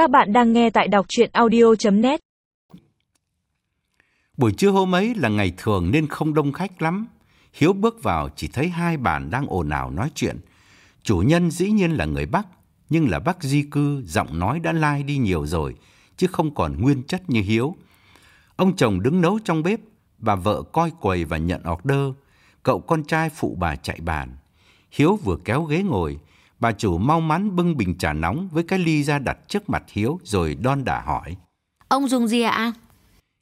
Các bạn đang nghe tại đọc chuyện audio.net Buổi trưa hôm ấy là ngày thường nên không đông khách lắm. Hiếu bước vào chỉ thấy hai bạn đang ồn ào nói chuyện. Chủ nhân dĩ nhiên là người Bắc, nhưng là Bắc di cư, giọng nói đã lai đi nhiều rồi, chứ không còn nguyên chất như Hiếu. Ông chồng đứng nấu trong bếp, bà vợ coi quầy và nhận order, cậu con trai phụ bà chạy bàn. Hiếu vừa kéo ghế ngồi, bà chủ mau mắn bưng bình trà nóng với cái ly ra đặt trước mặt Hiếu rồi đon đả hỏi. Ông dùng gì ạ?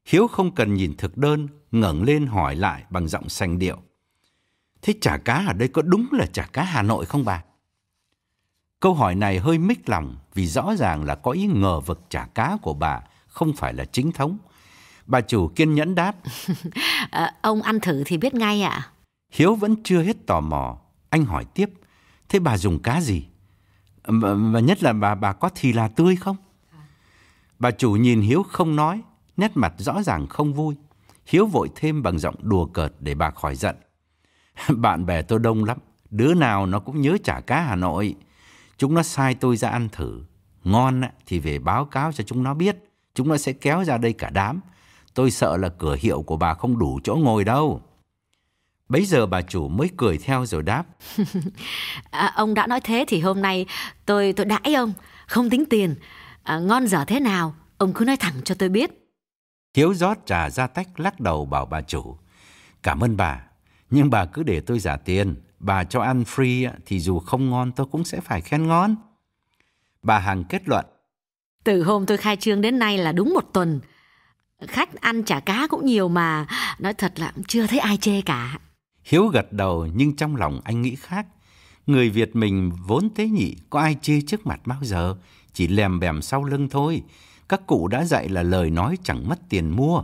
Hiếu không cần nhìn thực đơn, ngẩng lên hỏi lại bằng giọng sành điệu. Thế chả cá ở đây có đúng là chả cá Hà Nội không bà? Câu hỏi này hơi mích lòng vì rõ ràng là có ý ngờ vực chả cá của bà không phải là chính thống. Bà chủ kiên nhẫn đáp. à, ông ăn thử thì biết ngay ạ. Hiếu vẫn chưa hết tò mò. Anh hỏi tiếp. Thế bà dùng cá gì? Và nhất là bà bà có thì là tươi không? Bà chủ nhìn Hiếu không nói, nét mặt rõ ràng không vui. Hiếu vội thêm bằng giọng đùa cợt để bà khỏi giận. Bạn bè tôi đông lắm, đứa nào nó cũng nhớ chả cá Hà Nội. Chúng nó sai tôi ra ăn thử. Ngon thì về báo cáo cho chúng nó biết. Chúng nó sẽ kéo ra đây cả đám. Tôi sợ là cửa hiệu của bà không đủ chỗ ngồi đâu. Bấy giờ bà chủ mới cười theo rồi đáp. à, ông đã nói thế thì hôm nay tôi tôi đãi ông, không tính tiền. À, ngon dở thế nào, ông cứ nói thẳng cho tôi biết. Hiếu rót trà ra tách lắc đầu bảo bà chủ. Cảm ơn bà, nhưng bà cứ để tôi trả tiền. Bà cho ăn free thì dù không ngon tôi cũng sẽ phải khen ngon. Bà Hằng kết luận. Từ hôm tôi khai trương đến nay là đúng một tuần. Khách ăn chả cá cũng nhiều mà, nói thật là chưa thấy ai chê cả. Hiếu gật đầu nhưng trong lòng anh nghĩ khác. Người Việt mình vốn tế nhị, có ai chê trước mặt bao giờ, chỉ lèm bèm sau lưng thôi. Các cụ đã dạy là lời nói chẳng mất tiền mua.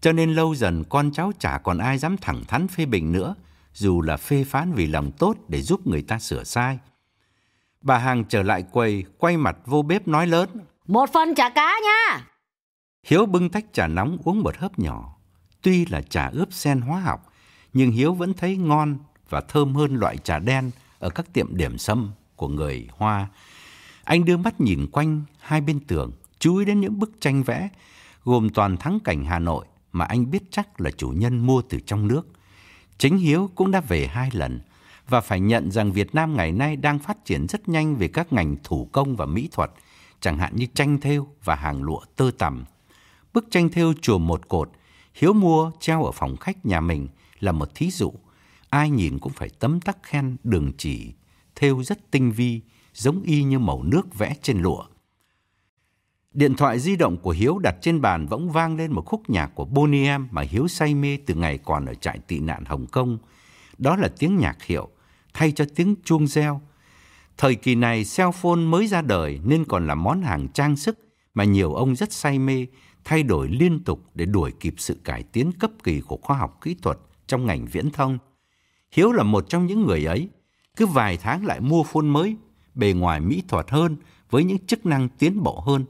Cho nên lâu dần con cháu chả còn ai dám thẳng thắn phê bình nữa, dù là phê phán vì lòng tốt để giúp người ta sửa sai. Bà Hàng trở lại quầy, quay mặt vô bếp nói lớn. Một phần chả cá nha! Hiếu bưng tách trà nóng uống một hớp nhỏ. Tuy là trà ướp sen hóa học, nhưng Hiếu vẫn thấy ngon và thơm hơn loại trà đen ở các tiệm điểm sâm của người Hoa. Anh đưa mắt nhìn quanh hai bên tường, chú ý đến những bức tranh vẽ gồm toàn thắng cảnh Hà Nội mà anh biết chắc là chủ nhân mua từ trong nước. Chính Hiếu cũng đã về hai lần và phải nhận rằng Việt Nam ngày nay đang phát triển rất nhanh về các ngành thủ công và mỹ thuật, chẳng hạn như tranh thêu và hàng lụa tơ tằm. Bức tranh thêu chùa một cột, Hiếu mua treo ở phòng khách nhà mình là một thí dụ. Ai nhìn cũng phải tấm tắc khen đường chỉ, thêu rất tinh vi, giống y như màu nước vẽ trên lụa. Điện thoại di động của Hiếu đặt trên bàn võng vang lên một khúc nhạc của Bonnie M mà Hiếu say mê từ ngày còn ở trại tị nạn Hồng Kông. Đó là tiếng nhạc hiệu, thay cho tiếng chuông reo. Thời kỳ này cell phone mới ra đời nên còn là món hàng trang sức mà nhiều ông rất say mê, thay đổi liên tục để đuổi kịp sự cải tiến cấp kỳ của khoa học kỹ thuật trong ngành viễn thông. Hiếu là một trong những người ấy, cứ vài tháng lại mua phone mới, bề ngoài mỹ thuật hơn với những chức năng tiến bộ hơn.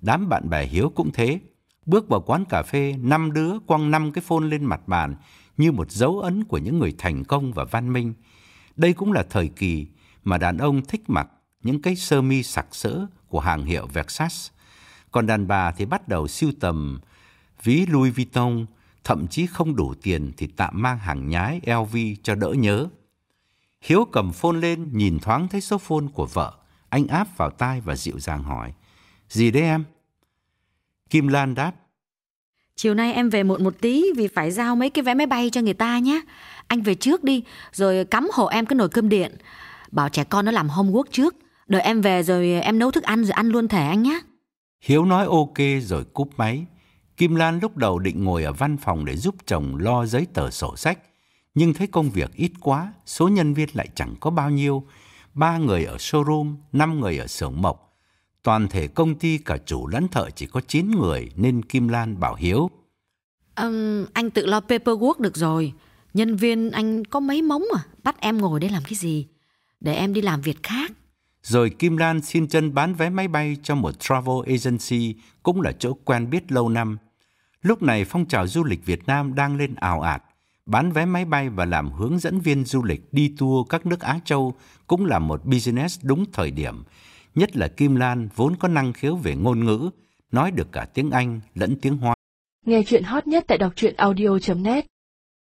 Đám bạn bè Hiếu cũng thế, bước vào quán cà phê, năm đứa quăng năm cái phone lên mặt bàn như một dấu ấn của những người thành công và văn minh. Đây cũng là thời kỳ mà đàn ông thích mặc những cái sơ mi sặc sỡ của hàng hiệu Versace. Còn đàn bà thì bắt đầu siêu tầm ví Louis Vuitton, thậm chí không đủ tiền thì tạm mang hàng nhái LV cho đỡ nhớ. Hiếu cầm phone lên, nhìn thoáng thấy số phone của vợ. Anh áp vào tai và dịu dàng hỏi. Gì đấy em? Kim Lan đáp. Chiều nay em về muộn một tí vì phải giao mấy cái vé máy bay cho người ta nhé. Anh về trước đi, rồi cắm hộ em cái nồi cơm điện. Bảo trẻ con nó làm homework trước. Đợi em về rồi em nấu thức ăn rồi ăn luôn thể anh nhé. Hiếu nói ok rồi cúp máy. Kim Lan lúc đầu định ngồi ở văn phòng để giúp chồng lo giấy tờ sổ sách. Nhưng thấy công việc ít quá, số nhân viên lại chẳng có bao nhiêu. Ba người ở showroom, năm người ở xưởng mộc. Toàn thể công ty cả chủ lẫn thợ chỉ có 9 người nên Kim Lan bảo Hiếu. Um, anh tự lo paperwork được rồi. Nhân viên anh có mấy mống à? Bắt em ngồi đây làm cái gì? Để em đi làm việc khác. Rồi Kim Lan xin chân bán vé máy bay cho một travel agency cũng là chỗ quen biết lâu năm. Lúc này phong trào du lịch Việt Nam đang lên ảo ạt. Bán vé máy bay và làm hướng dẫn viên du lịch đi tour các nước Á Châu cũng là một business đúng thời điểm. nhất là Kim Lan vốn có năng khiếu về ngôn ngữ, nói được cả tiếng Anh lẫn tiếng Hoa. Nghe chuyện hot nhất tại đọc truyện audio.net